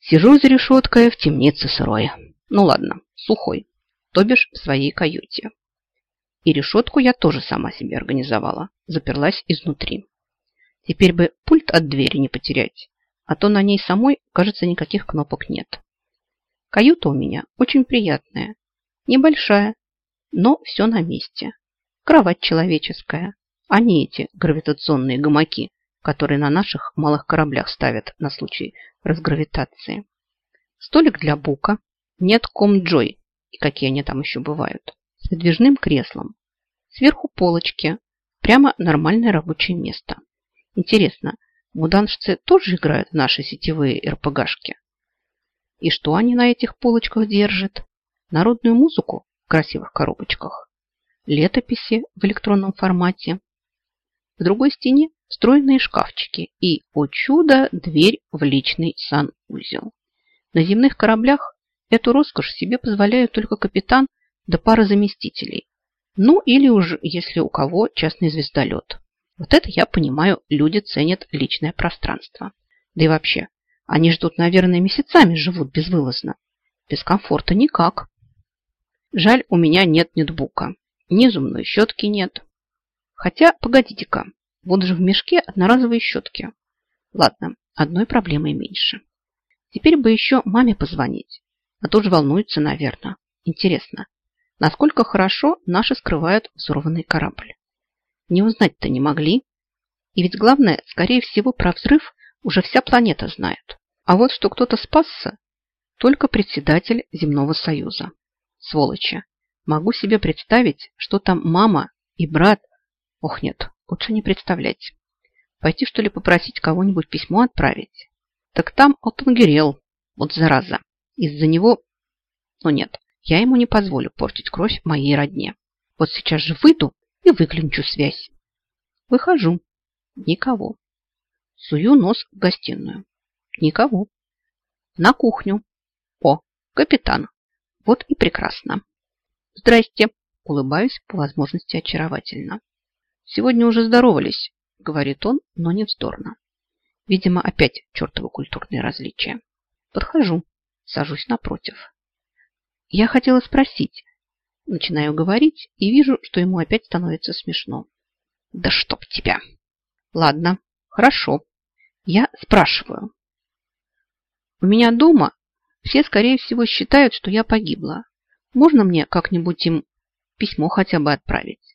Сижу за решеткой в темнице сырой. Ну ладно, сухой, то бишь в своей каюте. И решетку я тоже сама себе организовала, заперлась изнутри. Теперь бы пульт от двери не потерять, а то на ней самой, кажется, никаких кнопок нет. Каюта у меня очень приятная, небольшая, но все на месте. Кровать человеческая, а не эти гравитационные гамаки, которые на наших малых кораблях ставят на случай разгравитации. Столик для бука, нет ком-джой, и какие они там еще бывают, с выдвижным креслом. Сверху полочки, прямо нормальное рабочее место. Интересно, муданшцы тоже играют в наши сетевые РПГшки? И что они на этих полочках держат? Народную музыку в красивых коробочках, летописи в электронном формате. В другой стене встроенные шкафчики и, о чудо, дверь в личный санузел. На земных кораблях эту роскошь себе позволяют только капитан да пара заместителей. Ну или уж, если у кого частный звездолет. Вот это я понимаю, люди ценят личное пространство. Да и вообще, они ждут, наверное, месяцами живут безвылазно. Без комфорта никак. Жаль, у меня нет нетбука. Ни зубной щетки нет. Хотя, погодите-ка, вот же в мешке одноразовые щетки. Ладно, одной проблемой меньше. Теперь бы еще маме позвонить. А то же волнуется, наверное. Интересно, насколько хорошо наши скрывают взорванный корабль? Не узнать-то не могли. И ведь главное, скорее всего, про взрыв уже вся планета знает. А вот что кто-то спасся, только председатель Земного Союза. Сволочи. Могу себе представить, что там мама и брат. Ох, нет, лучше не представлять. Пойти, что ли, попросить кого-нибудь письмо отправить? Так там Отангерел, вот зараза. Из-за него... Ну нет, я ему не позволю портить кровь моей родне. Вот сейчас же выйду и выключу связь. Выхожу. Никого. Сую нос в гостиную. Никого. На кухню. О, капитан. Вот и прекрасно. Здрасте. Улыбаюсь по возможности очаровательно. Сегодня уже здоровались, говорит он, но не вздорно. Видимо, опять чертовы культурные различия. Подхожу, сажусь напротив. Я хотела спросить. Начинаю говорить и вижу, что ему опять становится смешно. Да чтоб тебя! Ладно, хорошо. Я спрашиваю. У меня дома все, скорее всего, считают, что я погибла. Можно мне как-нибудь им письмо хотя бы отправить?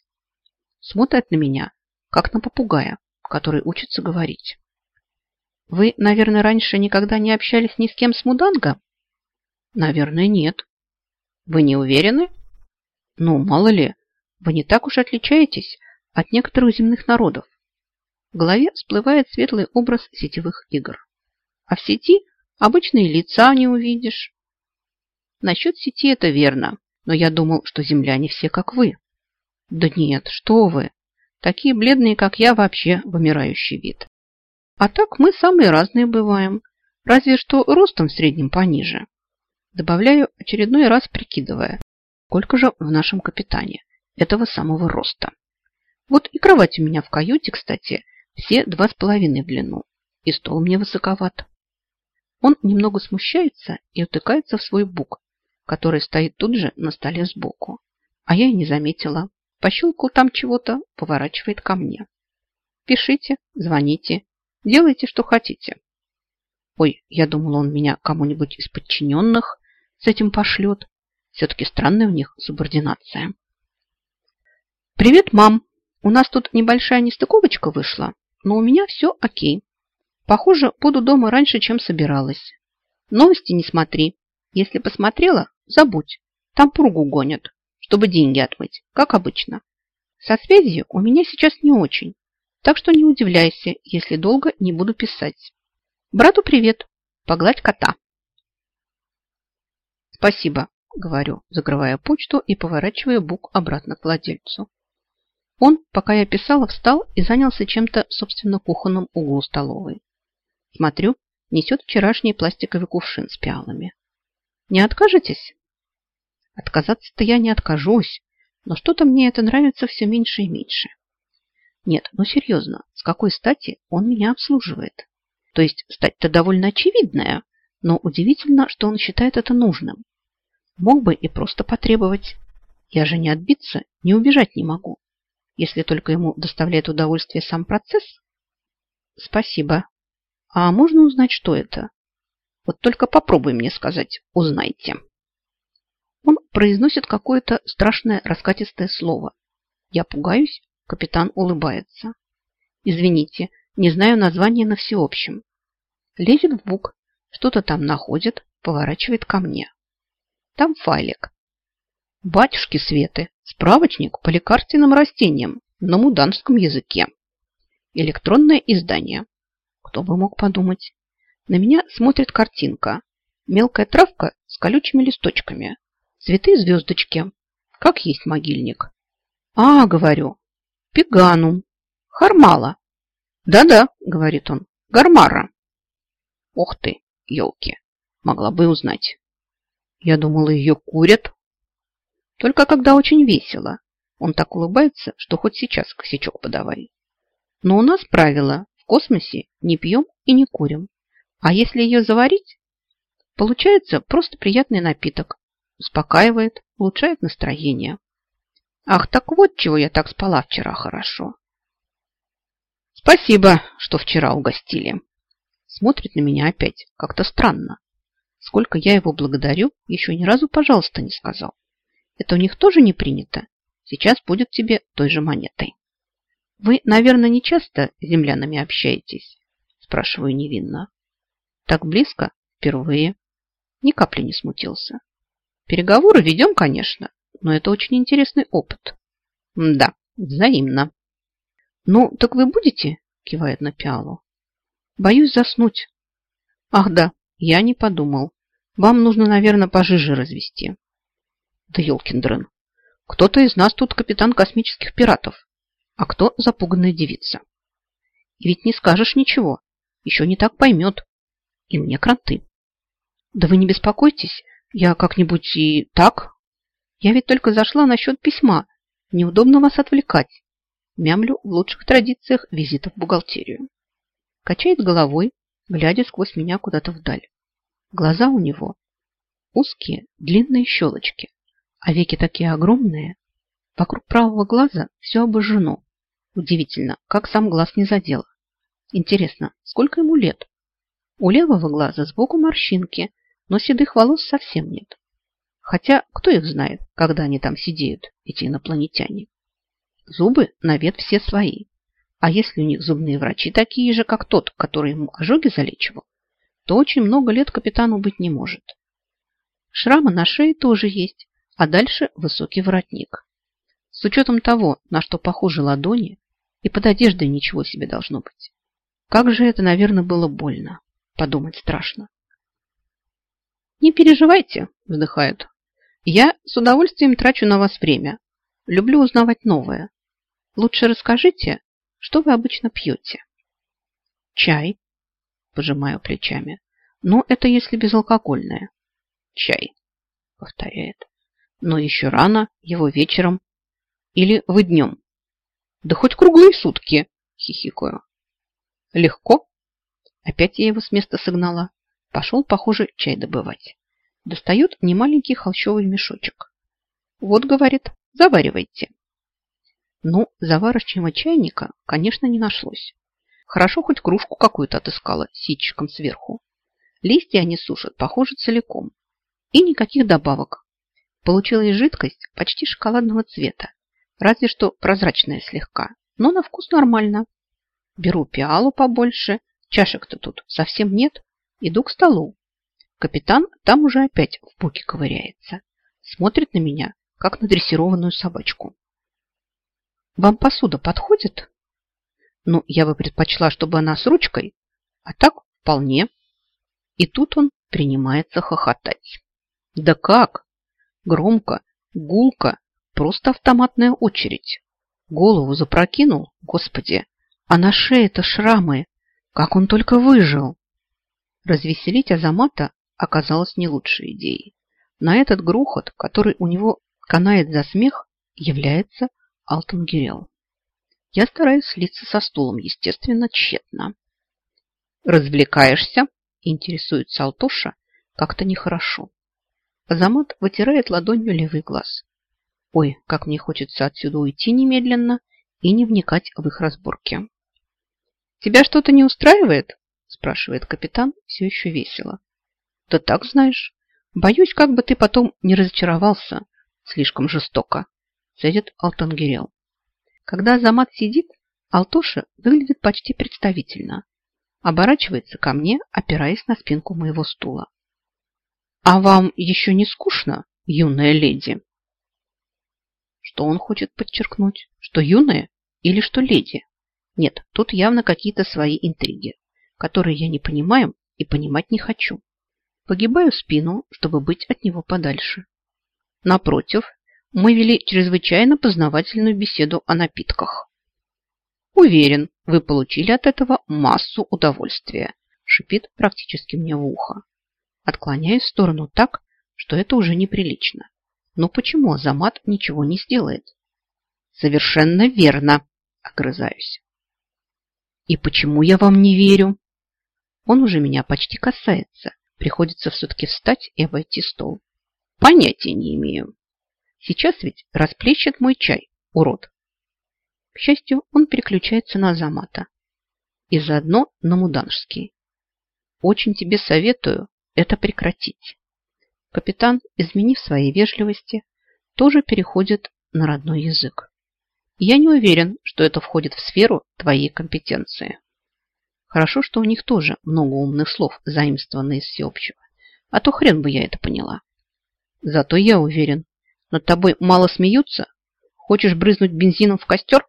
Смотрят на меня, как на попугая, который учится говорить. Вы, наверное, раньше никогда не общались ни с кем с Муданга? Наверное, нет. Вы не уверены? Ну, мало ли, вы не так уж отличаетесь от некоторых земных народов. В голове всплывает светлый образ сетевых игр. А в сети обычные лица не увидишь. Насчет сети это верно, но я думал, что земляне все как вы. Да нет, что вы. Такие бледные, как я, вообще вымирающий вид. А так мы самые разные бываем. Разве что ростом в среднем пониже. Добавляю очередной раз, прикидывая, сколько же в нашем капитане этого самого роста. Вот и кровать у меня в каюте, кстати, все два с половиной в длину. И стол мне высоковат. Он немного смущается и утыкается в свой бук, который стоит тут же на столе сбоку. А я и не заметила. Пощелкал там чего-то, поворачивает ко мне. Пишите, звоните, делайте, что хотите. Ой, я думала, он меня кому-нибудь из подчиненных с этим пошлет. Все-таки странная у них субординация. Привет, мам. У нас тут небольшая нестыковочка вышла, но у меня все окей. Похоже, буду дома раньше, чем собиралась. Новости не смотри. Если посмотрела, забудь. Там пургу гонят чтобы деньги отмыть, как обычно. Со связью у меня сейчас не очень, так что не удивляйся, если долго не буду писать. Брату привет, погладь кота. Спасибо, говорю, закрывая почту и поворачивая бук обратно к владельцу. Он, пока я писала, встал и занялся чем-то, собственно, кухонном углу столовой. Смотрю, несет вчерашний пластиковый кувшин с пиалами. Не откажетесь? Отказаться-то я не откажусь, но что-то мне это нравится все меньше и меньше. Нет, ну серьезно, с какой стати он меня обслуживает? То есть стать-то довольно очевидная. Но удивительно, что он считает это нужным. Мог бы и просто потребовать. Я же не отбиться, не убежать не могу. Если только ему доставляет удовольствие сам процесс. Спасибо. А можно узнать, что это? Вот только попробуй мне сказать. Узнайте. Он произносит какое-то страшное раскатистое слово. Я пугаюсь, капитан улыбается. Извините, не знаю названия на всеобщем. Лезет в бук, что-то там находит, поворачивает ко мне. Там файлик. Батюшки Светы, справочник по лекарственным растениям на муданском языке. Электронное издание. Кто бы мог подумать. На меня смотрит картинка. Мелкая травка с колючими листочками. Цветы звездочки. Как есть могильник. А, говорю, пеганум. Хармала. Да-да, говорит он, гармара. Ох ты, елки, могла бы узнать. Я думала, ее курят. Только когда очень весело. Он так улыбается, что хоть сейчас косячок подавай. Но у нас правило, в космосе не пьем и не курим. А если ее заварить, получается просто приятный напиток. Успокаивает, улучшает настроение. Ах, так вот чего я так спала вчера хорошо. Спасибо, что вчера угостили. Смотрит на меня опять, как-то странно. Сколько я его благодарю, еще ни разу пожалуйста не сказал. Это у них тоже не принято. Сейчас будет тебе той же монетой. Вы, наверное, не часто с землянами общаетесь? Спрашиваю невинно. Так близко? Впервые. Ни капли не смутился. Переговоры ведем, конечно, но это очень интересный опыт. Да, взаимно. Ну, так вы будете? Кивает на пиалу. Боюсь заснуть. Ах да, я не подумал. Вам нужно, наверное, пожиже развести. Да елкин. Кто-то из нас тут капитан космических пиратов, а кто запуганная девица. И ведь не скажешь ничего. Еще не так поймет. И мне кранты. Да вы не беспокойтесь, я как-нибудь и так. Я ведь только зашла насчет письма. Неудобно вас отвлекать. Мямлю в лучших традициях визита в бухгалтерию. Качает головой, глядя сквозь меня куда-то вдаль. Глаза у него узкие, длинные щелочки, а веки такие огромные. Вокруг правого глаза все обожжено. Удивительно, как сам глаз не задел. Интересно, сколько ему лет? У левого глаза сбоку морщинки, но седых волос совсем нет. Хотя, кто их знает, когда они там сидеют, эти инопланетяне? Зубы на вид все свои. А если у них зубные врачи такие же, как тот, который ему ожоги залечивал, то очень много лет капитану быть не может. Шрамы на шее тоже есть, а дальше высокий воротник. С учетом того, на что похожи ладони, и под одеждой ничего себе должно быть. Как же это, наверное, было больно. Подумать страшно. «Не переживайте», – вздыхают. «Я с удовольствием трачу на вас время. Люблю узнавать новое. Лучше расскажите, что вы обычно пьете?» «Чай», – пожимаю плечами. «Но это если безалкогольное». «Чай», – повторяет. «Но еще рано, его вечером. Или вы днем?» «Да хоть круглые сутки», – хихикаю. «Легко?» Опять я его с места согнала. Пошел, похоже, чай добывать. Достает немаленький холщовый мешочек. Вот, говорит, заваривайте. Ну, заварочного чайника, конечно, не нашлось. Хорошо хоть кружку какую-то отыскала ситчиком сверху. Листья они сушат, похоже, целиком. И никаких добавок. Получилась жидкость почти шоколадного цвета. Разве что прозрачная слегка. Но на вкус нормально. Беру пиалу побольше. Чашек-то тут совсем нет. Иду к столу. Капитан там уже опять в буке ковыряется. Смотрит на меня, как на дрессированную собачку. Вам посуда подходит? Ну, я бы предпочла, чтобы она с ручкой, а так вполне. И тут он принимается хохотать. Да как? Громко, гулко, просто автоматная очередь. Голову запрокинул, господи, а на шее-то шрамы. Как он только выжил. Развеселить Азамата оказалось не лучшей идеей. На этот грохот, который у него канает за смех, является Алтон Гирел. Я стараюсь слиться со стулом, естественно, тщетно. «Развлекаешься?» интересуется Алтоша как-то нехорошо. Азамат вытирает ладонью левый глаз. Ой, как мне хочется отсюда уйти немедленно и не вникать в их разборки. «Тебя что-то не устраивает?» Спрашивает капитан все еще весело. Да так знаешь. Боюсь, как бы ты потом не разочаровался слишком жестоко, цедит Алтангирел. Когда Азамат сидит, Алтоша выглядит почти представительно. Оборачивается ко мне, опираясь на спинку моего стула. «А вам еще не скучно, юная леди?» Что он хочет подчеркнуть? Что юная или что леди? Нет, тут явно какие-то свои интриги, которые я не понимаю и понимать не хочу. Погибаю спину, чтобы быть от него подальше. Напротив, мы вели чрезвычайно познавательную беседу о напитках. Уверен, вы получили от этого массу удовольствия, шипит практически мне в ухо. Отклоняюсь в сторону так, что это уже неприлично. Но почему Азамат ничего не сделает? Совершенно верно, огрызаюсь. И почему я вам не верю? Он уже меня почти касается. Приходится все-таки встать и обойти стол. Понятия не имею. Сейчас ведь расплещет мой чай, урод. К счастью, он переключается на Азамата. И заодно на Муданжский. Очень тебе советую это прекратить. Капитан, изменив своей вежливости, тоже переходит на родной язык. Я не уверен, что это входит в сферу твоей компетенции. Хорошо, что у них тоже много умных слов, заимствованных из всеобщего. А то хрен бы я это поняла. Зато я уверен, над тобой мало смеются. Хочешь брызнуть бензином в костер?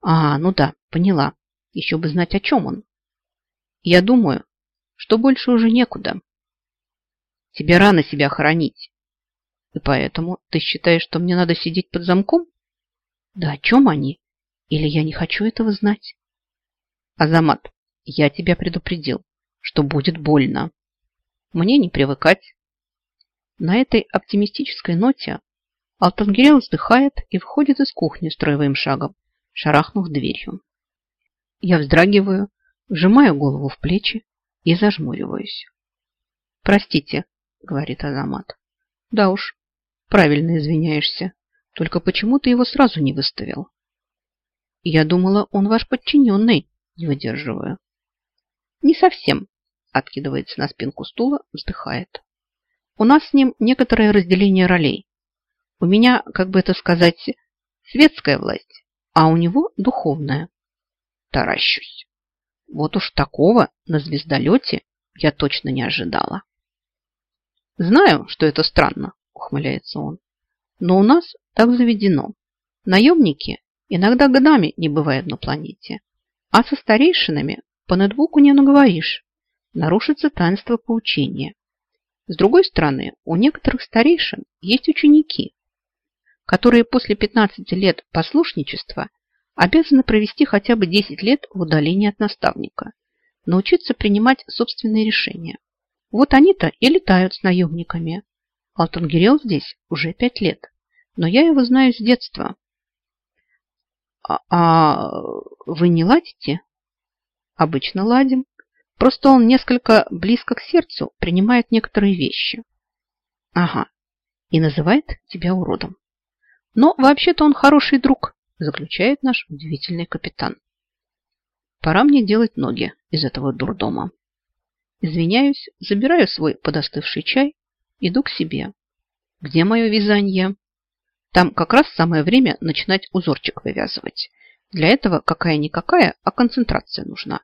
А, ну да, поняла. Еще бы знать, о чем он. Я думаю, что больше уже некуда. Тебе рано себя хоронить. И поэтому ты считаешь, что мне надо сидеть под замком? Да о чем они? Или я не хочу этого знать? Азамат, я тебя предупредил, что будет больно. Мне не привыкать. На этой оптимистической ноте Алтангирел вздыхает и входит из кухни строевым шагом, шарахнув дверью. Я вздрагиваю, сжимаю голову в плечи и зажмуриваюсь. «Простите», — говорит Азамат. «Да уж, правильно извиняешься. Только почему ты его сразу не выставил?» «Я думала, он ваш подчиненный», — не выдерживаю. Не совсем. Откидывается на спинку стула, вздыхает. У нас с ним некоторое разделение ролей. У меня, как бы это сказать, светская власть, а у него духовная. Таращусь. Вот уж такого на звездолете я точно не ожидала. Знаю, что это странно, ухмыляется он. Но у нас так заведено. Наемники иногда годами не бывают на планете. А со старейшинами по нетбуку не наговоришь. Нарушится таинство поучения. С другой стороны, у некоторых старейшин есть ученики, которые после 15 лет послушничества обязаны провести хотя бы 10 лет в удалении от наставника, научиться принимать собственные решения. Вот они-то и летают с наемниками. Алтангирел здесь уже 5 лет, но я его знаю с детства. А, а вы не ладите? Обычно ладим. Просто он несколько близко к сердцу принимает некоторые вещи. Ага. И называет тебя уродом. Но вообще-то он хороший друг, заключает наш удивительный капитан. Пора мне делать ноги из этого дурдома. Извиняюсь, забираю свой подостывший чай, иду к себе. Где мое вязание? Там как раз самое время начинать узорчик вывязывать. Для этого какая-никакая, а концентрация нужна.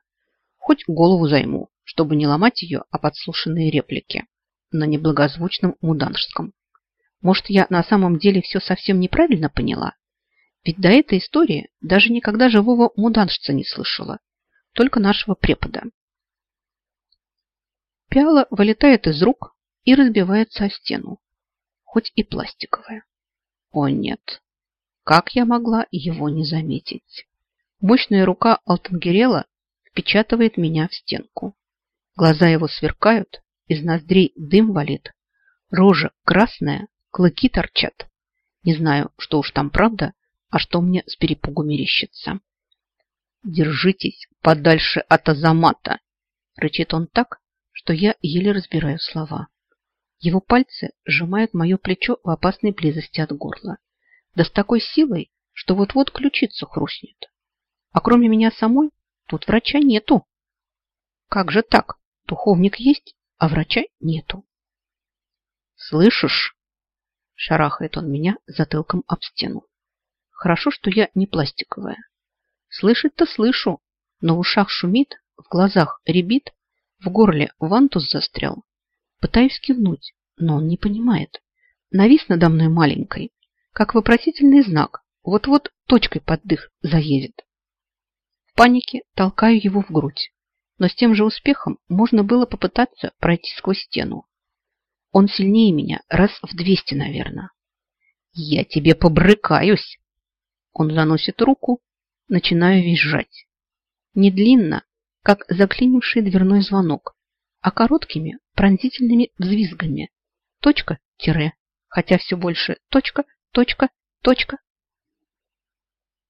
Хоть голову займу, чтобы не ломать ее о подслушанные реплики на неблагозвучном муданжском. Может, я на самом деле все совсем неправильно поняла? Ведь до этой истории даже никогда живого муданжца не слышала, только нашего препода. Пиала вылетает из рук и разбивается о стену, хоть и пластиковая. О нет, как я могла его не заметить? Мощная рука Алтангерела впечатывает меня в стенку. Глаза его сверкают, из ноздрей дым валит. Рожа красная, клыки торчат. Не знаю, что уж там правда, а что мне с перепугу мерещится. «Держитесь подальше от Азамата!» Рычит он так, что я еле разбираю слова. Его пальцы сжимают мое плечо в опасной близости от горла. Да с такой силой, что вот-вот ключицу хрустнет. А кроме меня самой, тут врача нету. Как же так? Духовник есть, а врача нету. Слышишь? Шарахает он меня затылком об стену. Хорошо, что я не пластиковая. Слышать-то слышу, но в ушах шумит, в глазах ребит, в горле вантус застрял. Пытаюсь кивнуть, но он не понимает. Навис надо мной маленькой, как вопросительный знак. Вот-вот точкой под дых заедет. В панике толкаю его в грудь, но с тем же успехом можно было попытаться пройти сквозь стену. Он сильнее меня раз в двести, наверное. Я тебе побрыкаюсь. Он заносит руку, начинаю визжать. Не длинно, как заклинивший дверной звонок, а короткими пронзительными взвизгами. Точка, тире, хотя все больше точка, точка, точка,